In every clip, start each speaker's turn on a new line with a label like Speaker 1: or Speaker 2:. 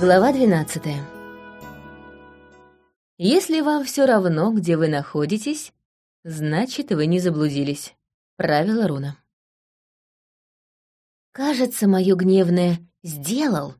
Speaker 1: Глава 12 Если вам все равно, где вы находитесь, значит, вы не заблудились. Правило руна. Кажется, мое гневное «сделал»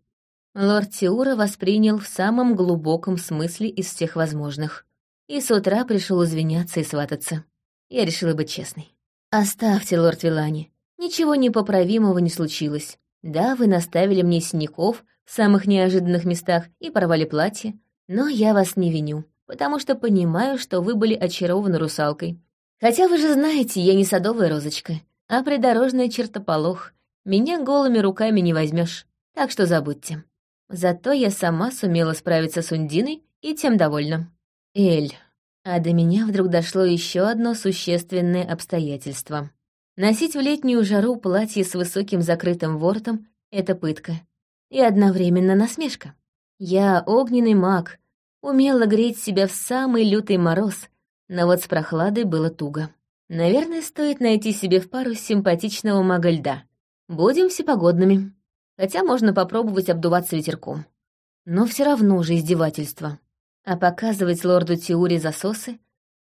Speaker 1: лорд Тиура воспринял в самом глубоком смысле из всех возможных. И с утра пришел извиняться и свататься. Я решила быть честной. «Оставьте, лорд Вилани. Ничего непоправимого не случилось. Да, вы наставили мне синяков самых неожиданных местах и порвали платье, но я вас не виню, потому что понимаю, что вы были очарованы русалкой. Хотя вы же знаете, я не садовая розочка, а придорожная чертополох. Меня голыми руками не возьмешь, так что забудьте. Зато я сама сумела справиться с Ундиной и тем довольна. Эль. А до меня вдруг дошло еще одно существенное обстоятельство. Носить в летнюю жару платье с высоким закрытым воротом — это пытка. И одновременно насмешка. Я огненный маг, умела греть себя в самый лютый мороз, но вот с прохладой было туго. Наверное, стоит найти себе в пару симпатичного мага льда. Будем всепогодными. Хотя можно попробовать обдуваться ветерком. Но все равно же издевательство. А показывать лорду Тиури засосы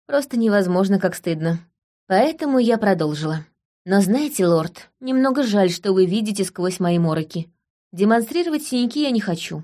Speaker 1: просто невозможно, как стыдно. Поэтому я продолжила. Но знаете, лорд, немного жаль, что вы видите сквозь мои мороки. Демонстрировать синяки я не хочу.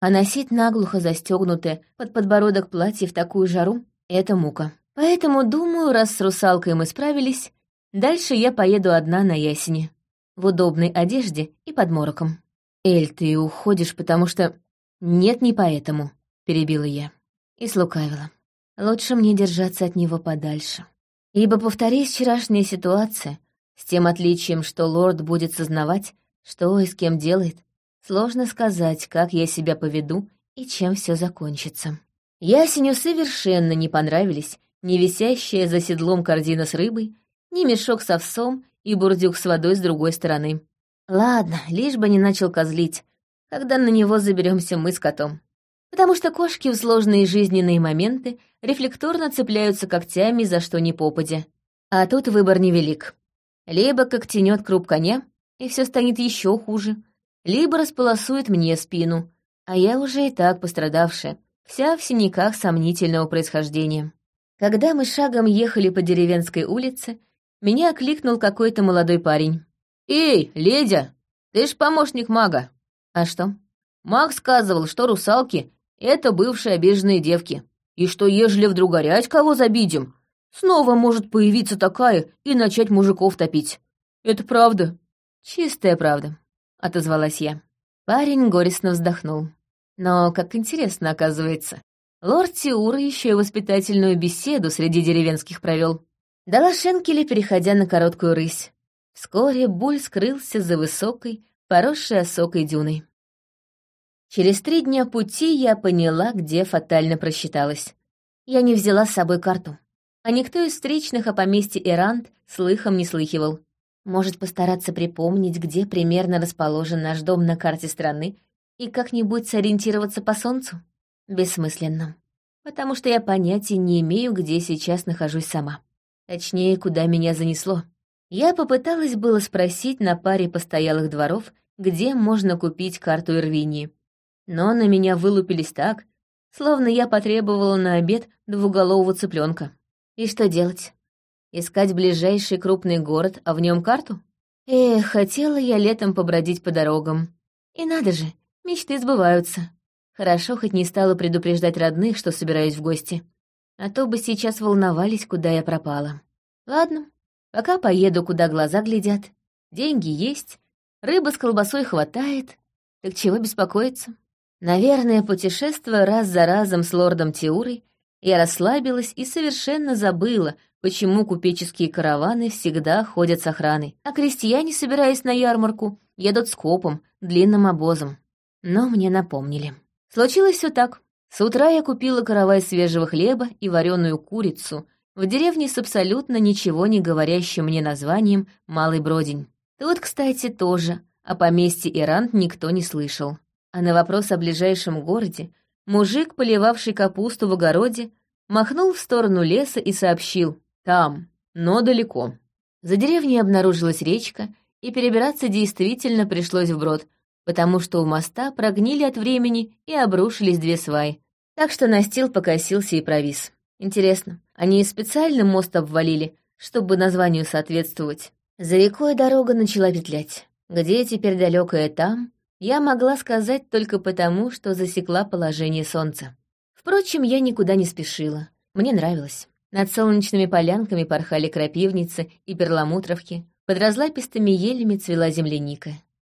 Speaker 1: А носить наглухо застегнутое под подбородок платье в такую жару — это мука. Поэтому, думаю, раз с русалкой мы справились, дальше я поеду одна на ясене. В удобной одежде и под мороком. «Эль, ты уходишь, потому что...» «Нет, не поэтому», — перебила я. И слукавила. Лучше мне держаться от него подальше. Ибо, повторись, вчерашняя ситуация — с тем отличием, что лорд будет сознавать, что и с кем делает, сложно сказать, как я себя поведу и чем все закончится. Ясеню совершенно не понравились ни висящая за седлом корзина с рыбой, ни мешок с овсом и бурдюк с водой с другой стороны. Ладно, лишь бы не начал козлить, когда на него заберемся мы с котом. Потому что кошки в сложные жизненные моменты рефлекторно цепляются когтями за что ни попадя. А тут выбор невелик. Либо как тянет круп коня, и все станет еще хуже, либо располосует мне спину, а я уже и так пострадавшая, вся в синяках сомнительного происхождения. Когда мы шагом ехали по деревенской улице, меня окликнул какой-то молодой парень. «Эй, ледя, ты ж помощник мага». «А что?» «Маг сказывал, что русалки — это бывшие обиженные девки, и что ежели вдруг горять кого забидим, Снова может появиться такая и начать мужиков топить. Это правда?» «Чистая правда», — отозвалась я. Парень горестно вздохнул. Но, как интересно, оказывается, лорд Тиура еще и воспитательную беседу среди деревенских провел. Дала Шенкеле, переходя на короткую рысь. Вскоре Буль скрылся за высокой, поросшей осокой дюной. Через три дня пути я поняла, где фатально просчиталась. Я не взяла с собой карту а никто из встречных о поместье Ирант слыхом не слыхивал. Может постараться припомнить, где примерно расположен наш дом на карте страны и как-нибудь сориентироваться по солнцу? Бессмысленно. Потому что я понятия не имею, где сейчас нахожусь сама. Точнее, куда меня занесло. Я попыталась было спросить на паре постоялых дворов, где можно купить карту Ирвинии. Но на меня вылупились так, словно я потребовала на обед двуголового цыпленка. И что делать? Искать ближайший крупный город, а в нем карту? Эх, хотела я летом побродить по дорогам. И надо же, мечты сбываются. Хорошо, хоть не стала предупреждать родных, что собираюсь в гости. А то бы сейчас волновались, куда я пропала. Ладно, пока поеду, куда глаза глядят. Деньги есть, рыба с колбасой хватает. Так чего беспокоиться? Наверное, путешествуя раз за разом с лордом Тиурой, я расслабилась и совершенно забыла, почему купеческие караваны всегда ходят с охраной, а крестьяне, собираясь на ярмарку, едут с копом, длинным обозом. Но мне напомнили. Случилось все так. С утра я купила каравай свежего хлеба и вареную курицу в деревне с абсолютно ничего не говорящим мне названием Малый Бродень. Тут, кстати, тоже о поместье Ирант никто не слышал. А на вопрос о ближайшем городе Мужик, поливавший капусту в огороде, махнул в сторону леса и сообщил «Там, но далеко». За деревней обнаружилась речка, и перебираться действительно пришлось вброд, потому что у моста прогнили от времени и обрушились две сваи. Так что настил покосился и провис. Интересно, они специально мост обвалили, чтобы названию соответствовать? За рекой дорога начала петлять. Где теперь далекое там, я могла сказать только потому, что засекла положение солнца. Впрочем, я никуда не спешила. Мне нравилось. Над солнечными полянками порхали крапивницы и перламутровки, под разлапистыми елями цвела земляника.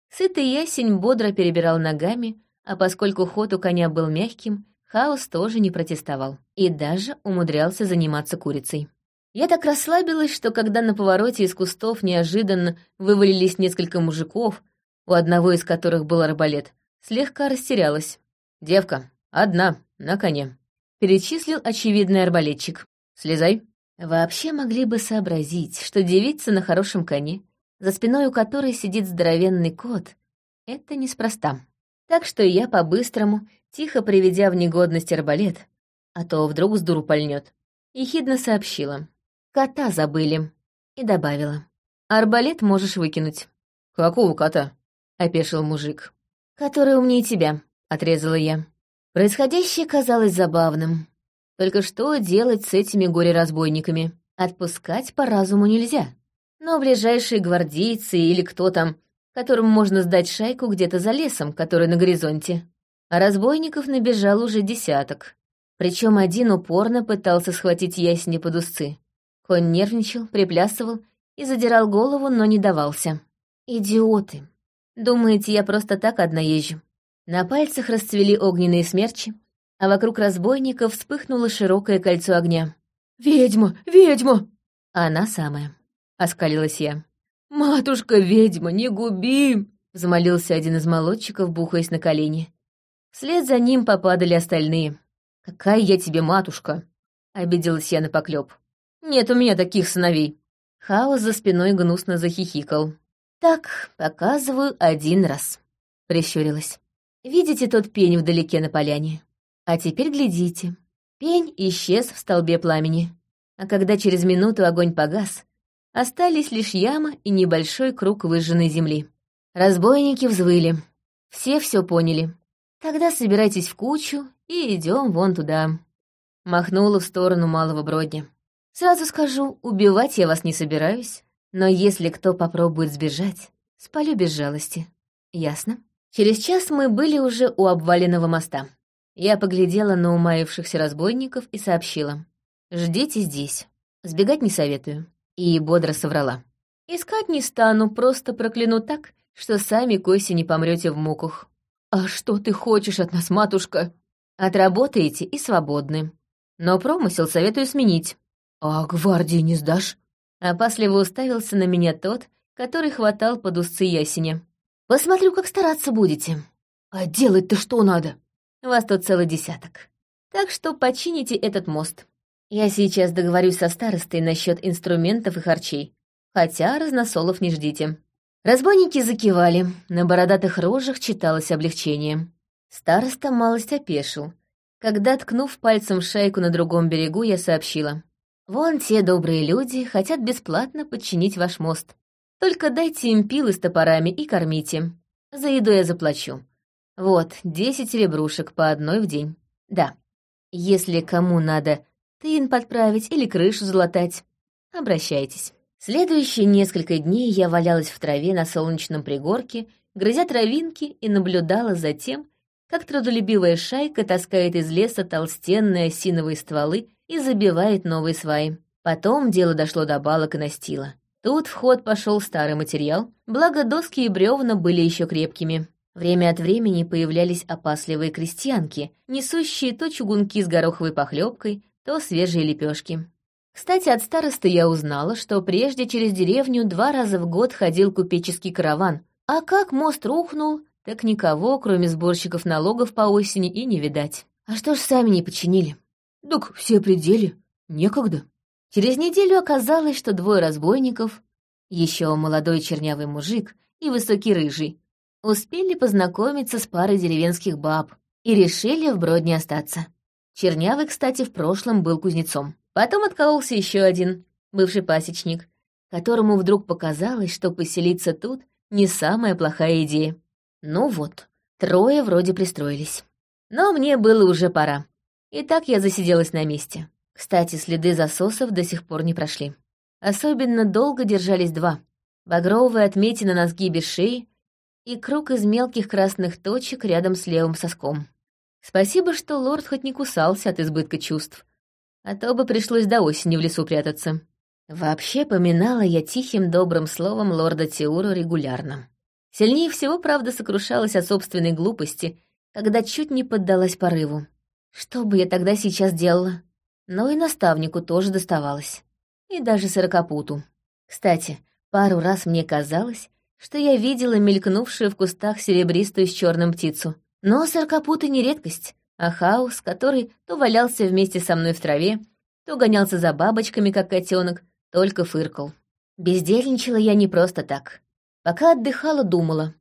Speaker 1: Сытый ясень бодро перебирал ногами, а поскольку ход у коня был мягким, Хаос тоже не протестовал и даже умудрялся заниматься курицей. Я так расслабилась, что когда на повороте из кустов неожиданно вывалились несколько мужиков, у одного из которых был арбалет, слегка растерялась. «Девка, одна, на коне», — перечислил очевидный арбалетчик. «Слезай». Вообще могли бы сообразить, что девица на хорошем коне, за спиной у которой сидит здоровенный кот, это неспроста. Так что я по-быстрому, тихо приведя в негодность арбалет, а то вдруг с дуру пальнет, ехидно сообщила. «Кота забыли», и добавила. «Арбалет можешь выкинуть».
Speaker 2: «Какого кота?»
Speaker 1: — опешил мужик. «Который умнее тебя», — отрезала я. Происходящее казалось забавным. Только что делать с этими горе-разбойниками? Отпускать по разуму нельзя. Но ближайшие гвардейцы или кто там, которым можно сдать шайку где-то за лесом, который на горизонте. А разбойников набежал уже десяток. Причем один упорно пытался схватить ясени под узцы. Конь нервничал, приплясывал и задирал голову, но не давался. «Идиоты! Думаете, я просто так одна езжу?» На пальцах расцвели огненные смерчи, а вокруг разбойников вспыхнуло широкое кольцо огня.
Speaker 2: «Ведьма! Ведьма!»
Speaker 1: «Она самая», — оскалилась я.
Speaker 2: «Матушка-ведьма, не губи!»
Speaker 1: — взмолился один из молодчиков, бухаясь на колени. Вслед за ним попадали остальные. «Какая я тебе матушка!» — обиделась я на поклёб. «Нет у меня таких сыновей!» Хаос за спиной гнусно захихикал. «Так, показываю один раз», — прищурилась. «Видите тот пень вдалеке на поляне? А теперь глядите. Пень исчез в столбе пламени. А когда через минуту огонь погас, остались лишь яма и небольшой круг выжженной земли. Разбойники взвыли. Все все поняли. Тогда собирайтесь в кучу и идем вон туда. Махнула в сторону малого бродня. Сразу скажу, убивать я вас не собираюсь, но если кто попробует сбежать, спалю без жалости. Ясно? Через час мы были уже у обваленного моста. Я поглядела на умаившихся разбойников и сообщила. «Ждите здесь. Сбегать не советую». И бодро соврала. «Искать не стану, просто прокляну так, что сами к осени помрете в муках».
Speaker 2: «А что ты хочешь от нас, матушка?»
Speaker 1: «Отработаете и свободны. Но промысел советую сменить».
Speaker 2: «А гвардии не сдашь?»
Speaker 1: Опасливо уставился на меня тот, который хватал под узцы ясеня. «Посмотрю, как стараться будете».
Speaker 2: «А делать-то что надо?»
Speaker 1: Вас тут целый десяток. Так что почините этот мост. Я сейчас договорюсь со старостой насчет инструментов и харчей. Хотя разносолов не ждите». Разбойники закивали, на бородатых рожах читалось облегчение. Староста малость опешил. Когда, ткнув пальцем шайку на другом берегу, я сообщила. «Вон те добрые люди хотят бесплатно подчинить ваш мост. Только дайте им пилы с топорами и кормите. За еду я заплачу. Вот, десять ребрушек по одной в день. Да. Если кому надо тын подправить или крышу залатать, обращайтесь. Следующие несколько дней я валялась в траве на солнечном пригорке, грызя травинки и наблюдала за тем, как трудолюбивая шайка таскает из леса толстенные осиновые стволы и забивает новые сваи. Потом дело дошло до балок и настила. Тут в ход пошел старый материал, благо доски и бревна были еще крепкими. Время от времени появлялись опасливые крестьянки, несущие то чугунки с гороховой похлебкой, то свежие лепешки. Кстати, от старосты я узнала, что прежде через деревню два раза в год ходил купеческий караван, а как мост рухнул, так никого, кроме сборщиков налогов по осени, и не видать. А что ж сами не починили?
Speaker 2: Так все пределе, некогда.
Speaker 1: Через неделю оказалось, что двое разбойников, еще молодой чернявый мужик и высокий рыжий, успели познакомиться с парой деревенских баб и решили вброд не остаться. Чернявый, кстати, в прошлом был кузнецом. Потом откололся еще один, бывший пасечник, которому вдруг показалось, что поселиться тут не самая плохая идея. Ну вот, трое вроде пристроились. Но мне было уже пора. И так я засиделась на месте. Кстати, следы засосов до сих пор не прошли. Особенно долго держались два. Багровая отметина на сгибе шеи и круг из мелких красных точек рядом с левым соском. Спасибо, что лорд хоть не кусался от избытка чувств, а то бы пришлось до осени в лесу прятаться. Вообще поминала я тихим добрым словом лорда Теуру регулярно. Сильнее всего, правда, сокрушалась от собственной глупости, когда чуть не поддалась порыву. Что бы я тогда сейчас делала? Но и наставнику тоже доставалось. И даже сорокопуту. Кстати, пару раз мне казалось, что я видела мелькнувшую в кустах серебристую с черным птицу. Но сорокопуты не редкость, а хаос, который то валялся вместе со мной в траве, то гонялся за бабочками, как котенок, только фыркал. Бездельничала я не просто так. Пока отдыхала, думала.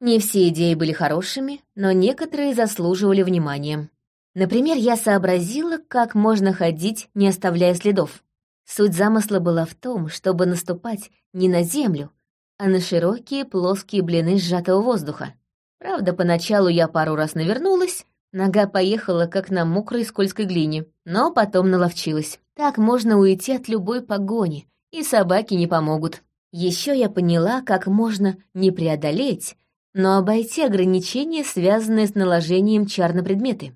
Speaker 1: Не все идеи были хорошими, но некоторые заслуживали внимания. Например, я сообразила, как можно ходить, не оставляя следов. Суть замысла была в том, чтобы наступать не на землю, а на широкие плоские блины сжатого воздуха. Правда, поначалу я пару раз навернулась, нога поехала как на мокрой скользкой глине, но потом наловчилась. Так можно уйти от любой погони, и собаки не помогут. Еще я поняла, как можно не преодолеть, но обойти ограничения, связанные с наложением чар на предметы.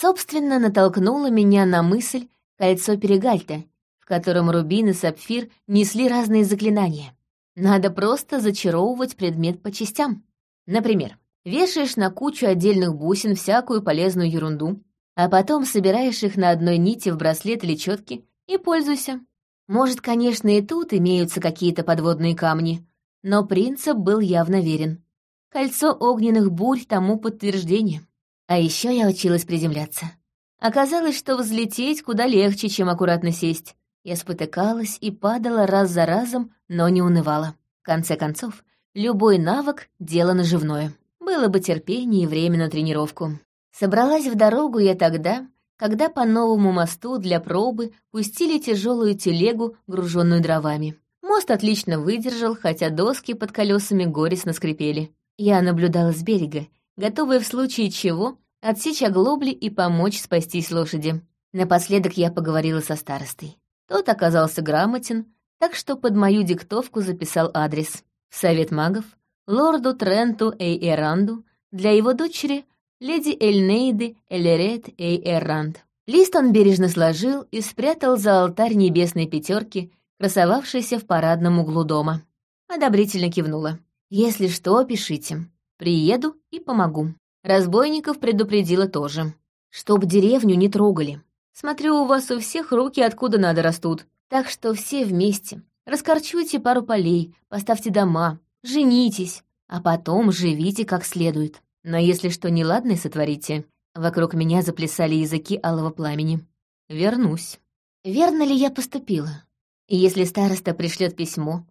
Speaker 1: Собственно, натолкнула меня на мысль кольцо Перегальта, в котором рубин и сапфир несли разные заклинания. Надо просто зачаровывать предмет по частям. Например, вешаешь на кучу отдельных бусин всякую полезную ерунду, а потом собираешь их на одной нити в браслет или четки и пользуйся. Может, конечно, и тут имеются какие-то подводные камни, но принцип был явно верен. Кольцо огненных бурь тому подтверждение. А еще я училась приземляться. Оказалось, что взлететь куда легче, чем аккуратно сесть. Я спотыкалась и падала раз за разом, но не унывала. В конце концов, любой навык — дело наживное. Было бы терпение и время на тренировку. Собралась в дорогу я тогда, когда по новому мосту для пробы пустили тяжелую телегу, груженную дровами. Мост отлично выдержал, хотя доски под колесами горестно скрипели. Я наблюдала с берега, готовая в случае чего отсечь оглобли и помочь спастись лошади. Напоследок я поговорила со старостой. Тот оказался грамотен, так что под мою диктовку записал адрес. Совет магов, лорду Тренту Эй-Эранду, для его дочери, леди Эльнейды Элерет Эй-Эрранд. Лист он бережно сложил и спрятал за алтарь небесной пятерки, красовавшейся в парадном углу дома. Одобрительно кивнула. «Если что, пишите. Приеду и помогу». Разбойников предупредила тоже. Чтоб деревню не трогали. Смотрю, у вас у всех руки откуда надо растут. Так что все вместе. Раскорчуйте пару полей, поставьте дома, женитесь, а потом живите как следует. Но если что неладное сотворите, вокруг меня заплясали языки алого пламени. Вернусь. Верно ли я поступила? Если староста пришлет письмо,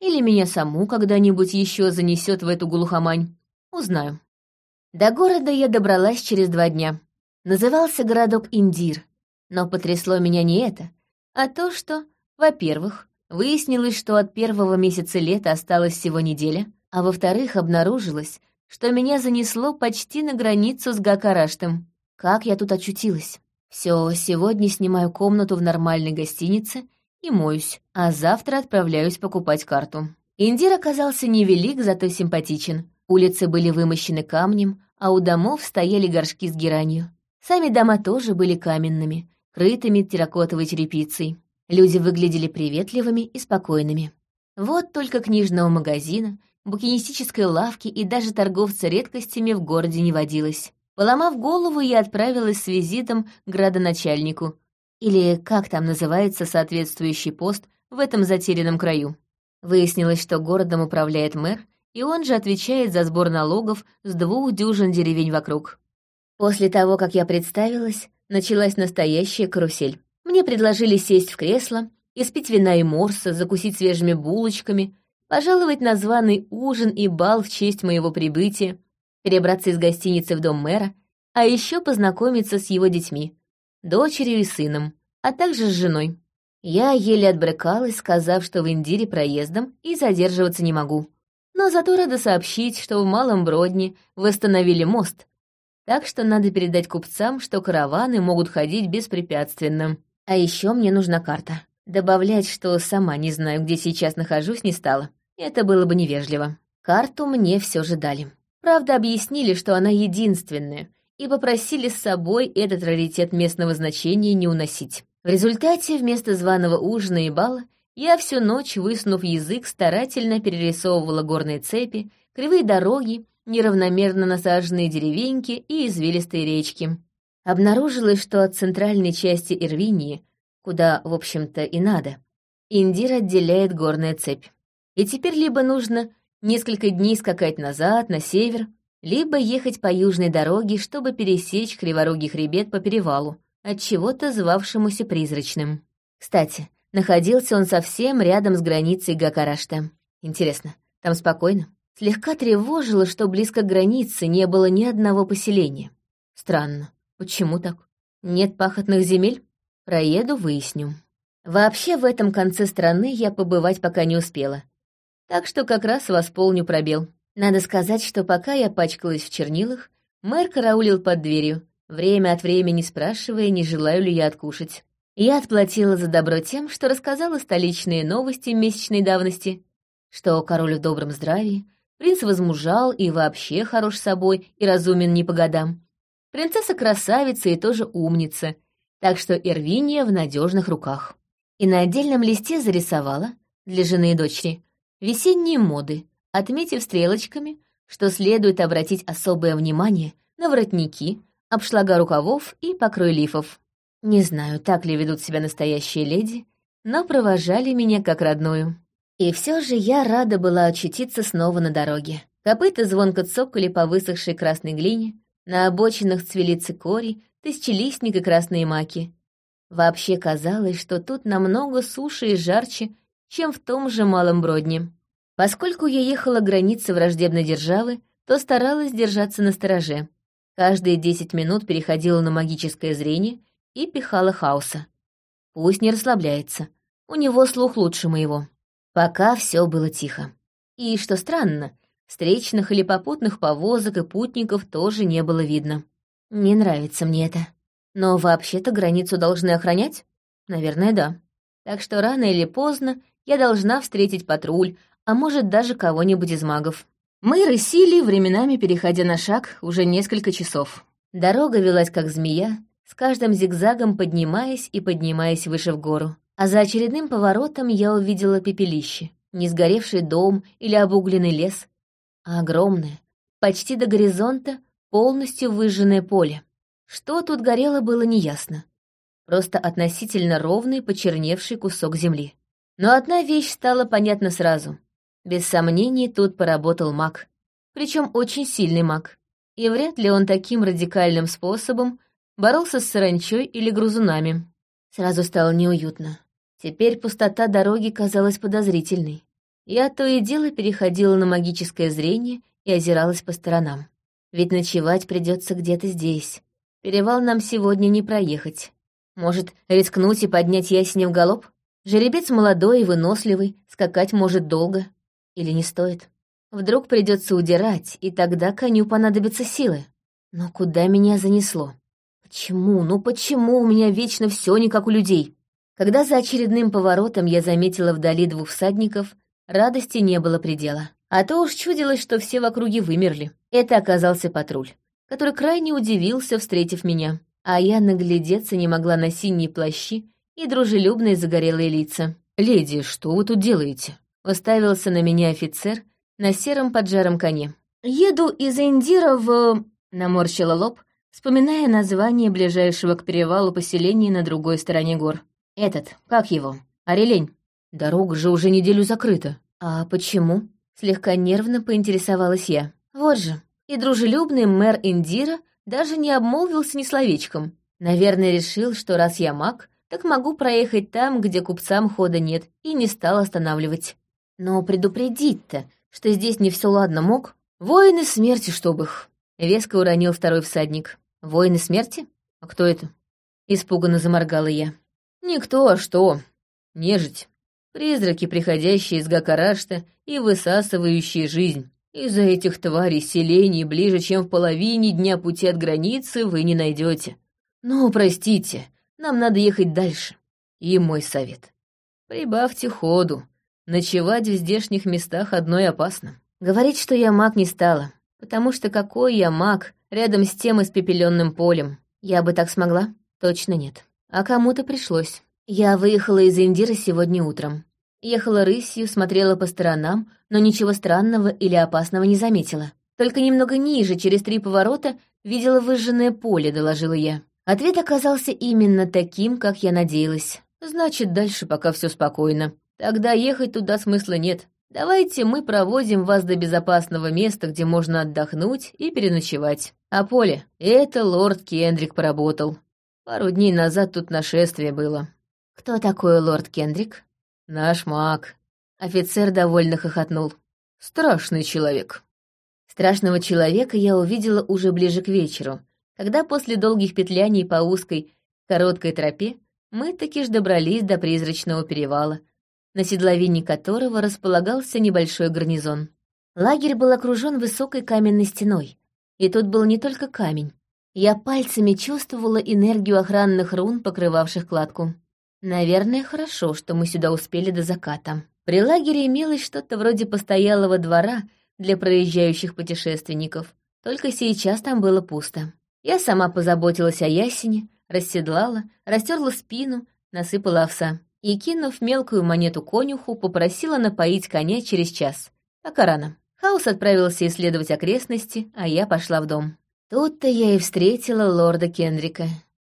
Speaker 1: или меня саму когда-нибудь еще занесет в эту глухомань, узнаю. До города я добралась через два дня. Назывался городок Индир, но потрясло меня не это, а то, что, во-первых, выяснилось, что от первого месяца лета осталась всего неделя, а во-вторых, обнаружилось, что меня занесло почти на границу с Гакараштом. Как я тут очутилась? Все, сегодня снимаю комнату в нормальной гостинице и моюсь, а завтра отправляюсь покупать карту. Индир оказался невелик, зато симпатичен. Улицы были вымощены камнем, а у домов стояли горшки с геранью. Сами дома тоже были каменными, крытыми терракотовой черепицей. Люди выглядели приветливыми и спокойными. Вот только книжного магазина, букинистической лавки и даже торговца редкостями в городе не водилось. Поломав голову, я отправилась с визитом к градоначальнику, или как там называется соответствующий пост в этом затерянном краю. Выяснилось, что городом управляет мэр, и он же отвечает за сбор налогов с двух дюжин деревень вокруг. После того, как я представилась, началась настоящая карусель. Мне предложили сесть в кресло, испить вина и морса, закусить свежими булочками, пожаловать на званый ужин и бал в честь моего прибытия, перебраться из гостиницы в дом мэра, а еще познакомиться с его детьми, дочерью и сыном, а также с женой. Я еле отбрыкалась, сказав, что в Индире проездом и задерживаться не могу. Но зато рада сообщить, что в Малом Бродне восстановили мост, так что надо передать купцам, что караваны могут ходить беспрепятственно. А еще мне нужна карта. Добавлять, что сама не знаю, где сейчас нахожусь, не стала. Это было бы невежливо. Карту мне все же дали. Правда, объяснили, что она единственная, и попросили с собой этот раритет местного значения не уносить. В результате вместо званого ужина и бала я всю ночь, высунув язык, старательно перерисовывала горные цепи, кривые дороги, неравномерно насаженные деревеньки и извилистые речки. Обнаружилось, что от центральной части Ирвинии, куда, в общем-то, и надо, Индир отделяет горная цепь. И теперь либо нужно несколько дней скакать назад, на север, либо ехать по южной дороге, чтобы пересечь криворогий хребет по перевалу, от чего-то звавшемуся призрачным. Кстати, Находился он совсем рядом с границей Гакарашта. Интересно, там спокойно? Слегка тревожило, что близко к границе не было ни одного поселения. Странно. Почему так? Нет пахотных земель? Проеду, выясню. Вообще в этом конце страны я побывать пока не успела. Так что как раз восполню пробел. Надо сказать, что пока я пачкалась в чернилах, мэр караулил под дверью, время от времени спрашивая, не желаю ли я откушать. Я отплатила за добро тем, что рассказала столичные новости месячной давности, что король в добром здравии, принц возмужал и вообще хорош собой и разумен не по годам. Принцесса красавица и тоже умница, так что Эрвиния в надежных руках. И на отдельном листе зарисовала, для жены и дочери, весенние моды, отметив стрелочками, что следует обратить особое внимание на воротники, обшлага рукавов и покрой лифов. Не знаю, так ли ведут себя настоящие леди, но провожали меня как родную. И все же я рада была очутиться снова на дороге. Копыта звонко цокали по высохшей красной глине, на обочинах цвели цикорий, тысячелистник и красные маки. Вообще казалось, что тут намного суше и жарче, чем в том же Малом Бродне. Поскольку я ехала к границе враждебной державы, то старалась держаться на стороже. Каждые десять минут переходила на магическое зрение и пихала хаоса. Пусть не расслабляется, у него слух лучше моего. Пока все было тихо. И, что странно, встречных или попутных повозок и путников тоже не было видно. Не нравится мне это. Но вообще-то границу должны охранять? Наверное, да. Так что рано или поздно я должна встретить патруль, а может, даже кого-нибудь из магов. Мы рысили, временами переходя на шаг, уже несколько часов. Дорога велась как змея, с каждым зигзагом поднимаясь и поднимаясь выше в гору. А за очередным поворотом я увидела пепелище. Не сгоревший дом или обугленный лес, а огромное, почти до горизонта, полностью выжженное поле. Что тут горело, было неясно. Просто относительно ровный, почерневший кусок земли. Но одна вещь стала понятна сразу. Без сомнений, тут поработал маг. Причем очень сильный маг. И вряд ли он таким радикальным способом боролся с саранчой или грузунами. Сразу стало неуютно. Теперь пустота дороги казалась подозрительной. Я то и дело переходила на магическое зрение и озиралась по сторонам. Ведь ночевать придется где-то здесь. Перевал нам сегодня не проехать. Может, рискнуть и поднять ясень в галоп? Жеребец молодой и выносливый, скакать может долго. Или не стоит? Вдруг придется удирать, и тогда коню понадобятся силы. Но куда меня занесло? Почему, ну почему у меня вечно все не как у людей? Когда за очередным поворотом я заметила вдали двух всадников, радости не было предела. А то уж чудилось, что все в округе вымерли. Это оказался патруль, который крайне удивился, встретив меня. А я наглядеться не могла на синие плащи и дружелюбные загорелые лица. «Леди, что вы тут делаете?» Уставился на меня офицер на сером поджаром коне. «Еду из Индира в...» Наморщила лоб, вспоминая название ближайшего к перевалу поселения на другой стороне гор. «Этот, как его? Орелень. Дорога же уже неделю закрыта». «А почему?» — слегка нервно поинтересовалась я. «Вот же, и дружелюбный мэр Индира даже не обмолвился ни словечком. Наверное, решил, что раз я маг, так могу проехать там, где купцам хода нет, и не стал останавливать. Но предупредить-то, что здесь не все ладно мог, воины смерти, чтоб их. Веско уронил второй всадник. «Воины смерти? А кто это?» Испуганно заморгала я. «Никто, а что? Нежить», — Призраки, приходящие из Гакарашта и высасывающие жизнь. Из-за этих тварей селений ближе, чем в половине дня пути от границы, вы не найдете. Но, простите, нам надо ехать дальше. И мой совет. Прибавьте ходу. Ночевать в здешних местах одной опасно. Говорить, что я маг не стала, потому что какой я маг рядом с тем испепеленным полем? Я бы так смогла? Точно нет. А кому-то пришлось. Я выехала из Индиры сегодня утром. Ехала рысью, смотрела по сторонам, но ничего странного или опасного не заметила. Только немного ниже, через три поворота, видела выжженное поле, доложила я. Ответ оказался именно таким, как я надеялась. Значит, дальше пока все спокойно. Тогда ехать туда смысла нет. Давайте мы проводим вас до безопасного места, где можно отдохнуть и переночевать. А поле — это лорд Кендрик поработал. Пару дней назад тут нашествие было. Кто такой лорд Кендрик? «Наш маг». Офицер довольно хохотнул. «Страшный человек». Страшного человека я увидела уже ближе к вечеру, когда после долгих петляний по узкой, короткой тропе мы таки ж добрались до призрачного перевала, на седловине которого располагался небольшой гарнизон. Лагерь был окружен высокой каменной стеной, и тут был не только камень. Я пальцами чувствовала энергию охранных рун, покрывавших кладку. Наверное, хорошо, что мы сюда успели до заката. При лагере имелось что-то вроде постоялого двора для проезжающих путешественников. Только сейчас там было пусто. Я сама позаботилась о ясене, расседлала, растерла спину, насыпала овса. И, кинув мелкую монету конюху, попросила напоить коня через час. Пока рано. Хаус отправился исследовать окрестности, а я пошла в дом. Тут-то я и встретила лорда Кендрика.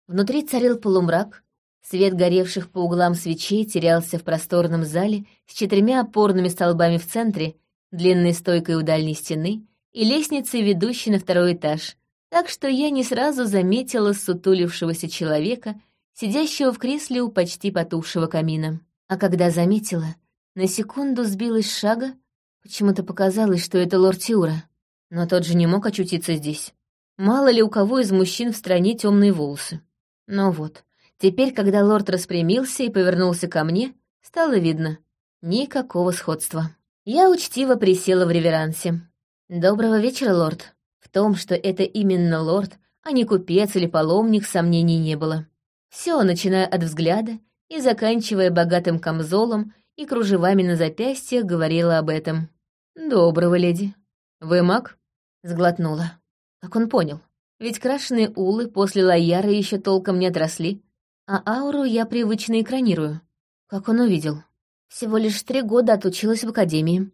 Speaker 1: Внутри царил полумрак, Свет горевших по углам свечей терялся в просторном зале с четырьмя опорными столбами в центре, длинной стойкой у дальней стены и лестницей, ведущей на второй этаж, так что я не сразу заметила сутулившегося человека, сидящего в кресле у почти потухшего камина. А когда заметила, на секунду сбилась с шага, почему-то показалось, что это лорд Тиура. Но тот же не мог очутиться здесь. Мало ли у кого из мужчин в стране темные волосы. Но вот, Теперь, когда лорд распрямился и повернулся ко мне, стало видно — никакого сходства. Я учтиво присела в реверансе. «Доброго вечера, лорд». В том, что это именно лорд, а не купец или паломник, сомнений не было. Все, начиная от взгляда и заканчивая богатым камзолом и кружевами на запястьях, говорила об этом. «Доброго, леди. Вы маг?» — сглотнула. Как он понял? Ведь крашеные улы после лояра еще толком не отросли, а ауру я привычно экранирую. Как он увидел? Всего лишь три года отучилась в академии.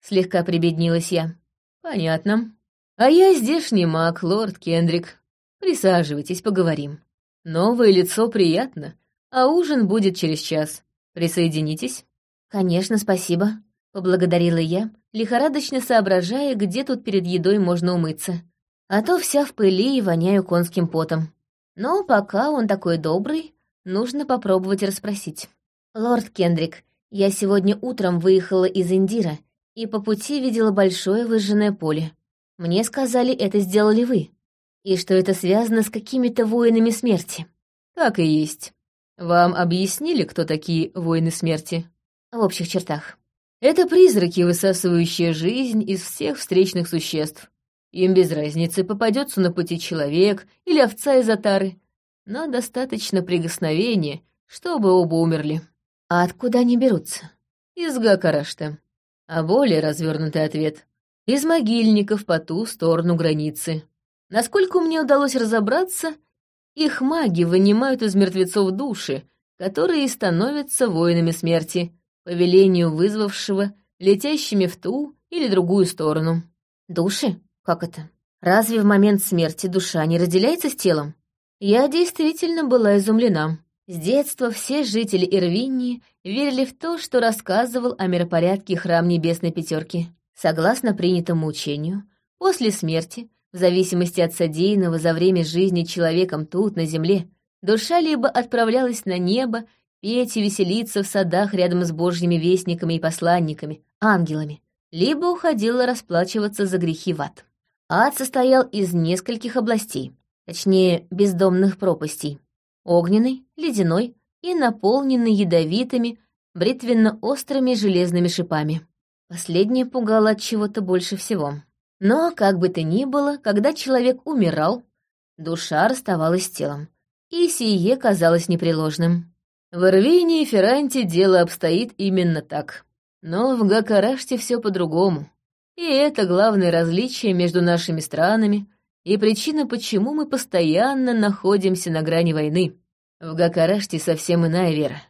Speaker 1: Слегка прибеднилась я. Понятно. А я здешний маг, лорд Кендрик. Присаживайтесь, поговорим. Новое лицо приятно, а ужин будет через час. Присоединитесь? Конечно, спасибо. Поблагодарила я, лихорадочно соображая, где тут перед едой можно умыться. А то вся в пыли и воняю конским потом. Но пока он такой добрый, Нужно попробовать расспросить. «Лорд Кендрик, я сегодня утром выехала из Индира и по пути видела большое выжженное поле. Мне сказали, это сделали вы, и что это связано с какими-то воинами смерти». «Так и есть. Вам объяснили, кто такие воины смерти?» «В общих чертах». «Это призраки, высасывающие жизнь из всех встречных существ. Им без разницы, попадется на пути человек или овца из отары но достаточно прикосновения, чтобы оба умерли. А откуда они берутся? Из Гакарашта. А более развернутый ответ — из могильников по ту сторону границы. Насколько мне удалось разобраться, их маги вынимают из мертвецов души, которые становятся воинами смерти, по велению вызвавшего, летящими в ту или другую сторону. Души? Как это? Разве в момент смерти душа не разделяется с телом? Я действительно была изумлена. С детства все жители Ирвинии верили в то, что рассказывал о миропорядке храм Небесной Пятерки. Согласно принятому учению, после смерти, в зависимости от содеянного за время жизни человеком тут, на земле, душа либо отправлялась на небо, петь и веселиться в садах рядом с божьими вестниками и посланниками, ангелами, либо уходила расплачиваться за грехи в ад. Ад состоял из нескольких областей — точнее, бездомных пропастей. Огненный, ледяной и наполненный ядовитыми, бритвенно-острыми железными шипами. Последнее пугало от чего-то больше всего. Но, как бы то ни было, когда человек умирал, душа расставалась с телом, и сие казалось непреложным. В Ирвине и Ферранте дело обстоит именно так. Но в Гакараште все по-другому. И это главное различие между нашими странами и причина, почему мы постоянно находимся на грани войны. В Гакараште совсем иная вера.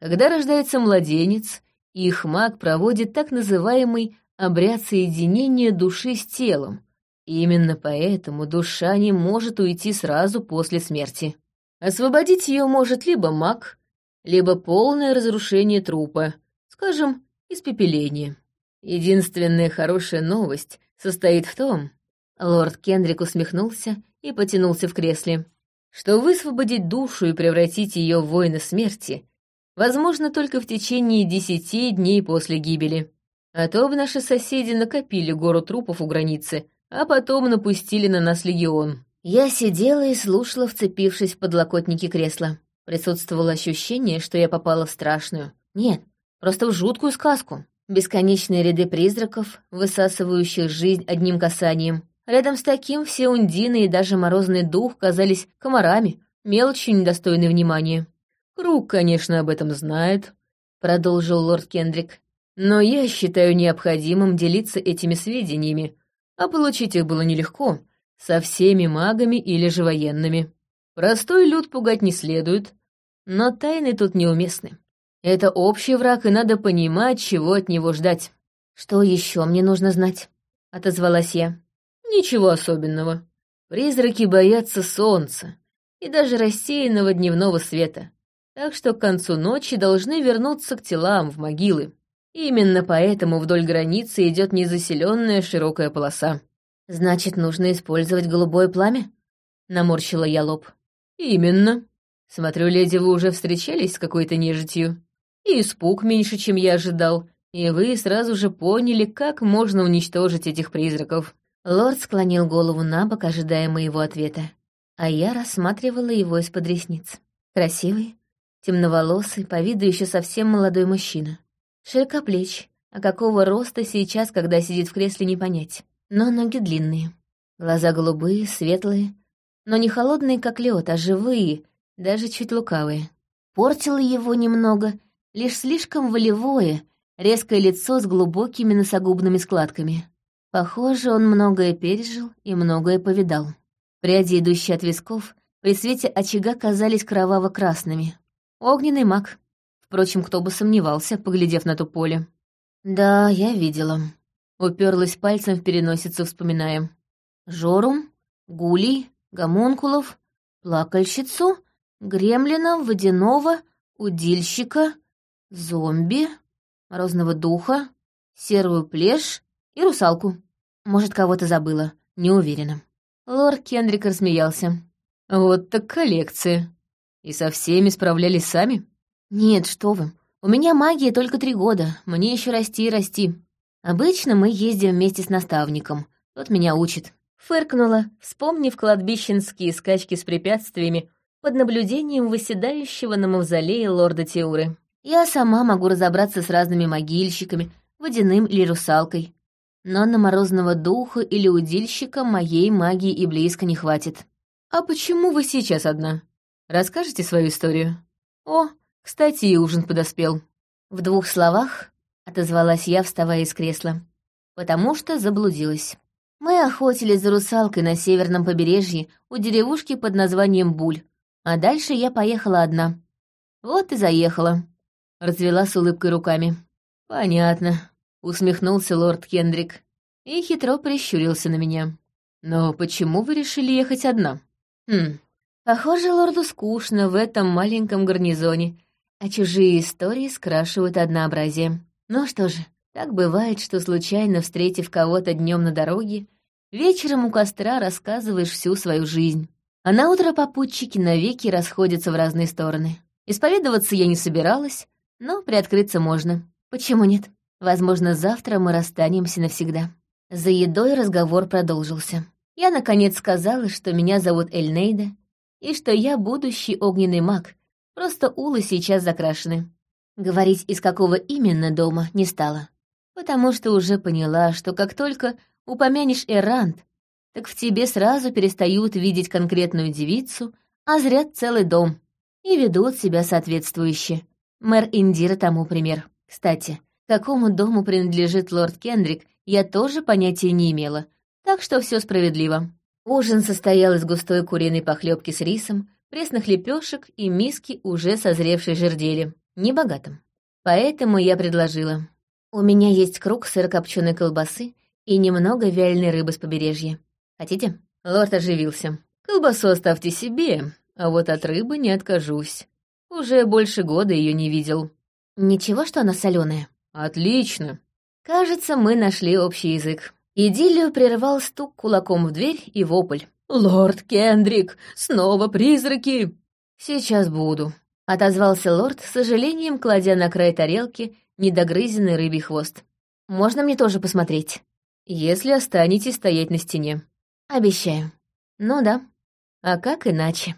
Speaker 1: Когда рождается младенец, их маг проводит так называемый обряд соединения души с телом. Именно поэтому душа не может уйти сразу после смерти. Освободить ее может либо маг, либо полное разрушение трупа, скажем, испепеление. Единственная хорошая новость состоит в том, лорд Кендрик усмехнулся и потянулся в кресле, что высвободить душу и превратить ее в воина смерти возможно только в течение десяти дней после гибели. А то бы наши соседи накопили гору трупов у границы, а потом напустили на нас легион. Я сидела и слушала, вцепившись в подлокотники кресла. Присутствовало ощущение, что я попала в страшную. Нет, просто в жуткую сказку. Бесконечные ряды призраков, высасывающих жизнь одним касанием. Рядом с таким все ундины и даже морозный дух казались комарами, мелочью недостойной внимания. «Круг, конечно, об этом знает», — продолжил лорд Кендрик. «Но я считаю необходимым делиться этими сведениями, а получить их было нелегко, со всеми магами или же военными. Простой люд пугать не следует, но тайны тут неуместны. Это общий враг, и надо понимать, чего от него ждать. Что еще мне нужно знать?» — отозвалась я. «Ничего особенного. Призраки боятся солнца и даже рассеянного дневного света так что к концу ночи должны вернуться к телам в могилы. Именно поэтому вдоль границы идет незаселенная широкая полоса. «Значит, нужно использовать голубое пламя?» — наморщила я лоб. «Именно. Смотрю, леди, вы уже встречались с какой-то нежитью. И испуг меньше, чем я ожидал, и вы сразу же поняли, как можно уничтожить этих призраков». Лорд склонил голову на бок, ожидая моего ответа, а я рассматривала его из-под ресниц. Красивый, темноволосый, по виду еще совсем молодой мужчина. Широкоплеч, а какого роста сейчас, когда сидит в кресле, не понять. Но ноги длинные. Глаза голубые, светлые, но не холодные, как лед, а живые, даже чуть лукавые. Портило его немного, лишь слишком волевое, резкое лицо с глубокими носогубными складками. Похоже, он многое пережил и многое повидал. Пряди, идущие от висков, при свете очага казались кроваво-красными. Огненный маг. Впрочем, кто бы сомневался, поглядев на то поле. Да, я видела. Уперлась пальцем в переносицу, вспоминая. Жорум, гулей, гомункулов, плакальщицу, гремлина, водяного, удильщика, зомби, морозного духа, серую плешь и русалку. Может, кого-то забыла, не уверена. Лорд Кендрик рассмеялся. «Вот так коллекция. И со всеми справлялись сами? Нет, что вы. У меня магия только три года, мне еще расти и расти. Обычно мы ездим вместе с наставником, тот меня учит. Фыркнула, вспомнив кладбищенские скачки с препятствиями под наблюдением выседающего на мавзолее лорда Теуры. Я сама могу разобраться с разными могильщиками, водяным или русалкой. Но на морозного духа или удильщика моей магии и близко не хватит. «А почему вы сейчас одна?» Расскажете свою историю? О, кстати, и ужин подоспел. В двух словах отозвалась я, вставая из кресла. Потому что заблудилась. Мы охотились за русалкой на северном побережье у деревушки под названием Буль. А дальше я поехала одна. Вот и заехала. Развела с улыбкой руками. Понятно. Усмехнулся лорд Кендрик и хитро прищурился на меня. Но почему вы решили ехать одна? Хм, Похоже, лорду скучно в этом маленьком гарнизоне, а чужие истории скрашивают однообразие. Ну что же, так бывает, что случайно встретив кого-то днем на дороге, вечером у костра рассказываешь всю свою жизнь. А на утро попутчики навеки расходятся в разные стороны. Исповедоваться я не собиралась, но приоткрыться можно. Почему нет? Возможно, завтра мы расстанемся навсегда. За едой разговор продолжился. Я, наконец, сказала, что меня зовут Эльнейда, и что я будущий огненный маг, просто улы сейчас закрашены. Говорить, из какого именно дома, не стала, потому что уже поняла, что как только упомянешь Эрант, так в тебе сразу перестают видеть конкретную девицу, а зрят целый дом и ведут себя соответствующе. Мэр Индира тому пример. Кстати, какому дому принадлежит лорд Кендрик, я тоже понятия не имела, так что все справедливо. Ужин состоял из густой куриной похлебки с рисом, пресных лепешек и миски уже созревшей жердели, небогатым. Поэтому я предложила. У меня есть круг сырокопченой колбасы и немного вяленой рыбы с побережья. Хотите? Лорд оживился. Колбасу оставьте себе, а вот от рыбы не откажусь. Уже больше года ее не видел. Ничего, что она соленая. Отлично. Кажется, мы нашли общий язык. Идиллию прервал стук кулаком в дверь и вопль. «Лорд Кендрик! Снова призраки!» «Сейчас буду», — отозвался лорд, с сожалением кладя на край тарелки недогрызенный рыбий хвост. «Можно мне тоже посмотреть?» «Если останетесь стоять на стене». «Обещаю». «Ну да. А как иначе?»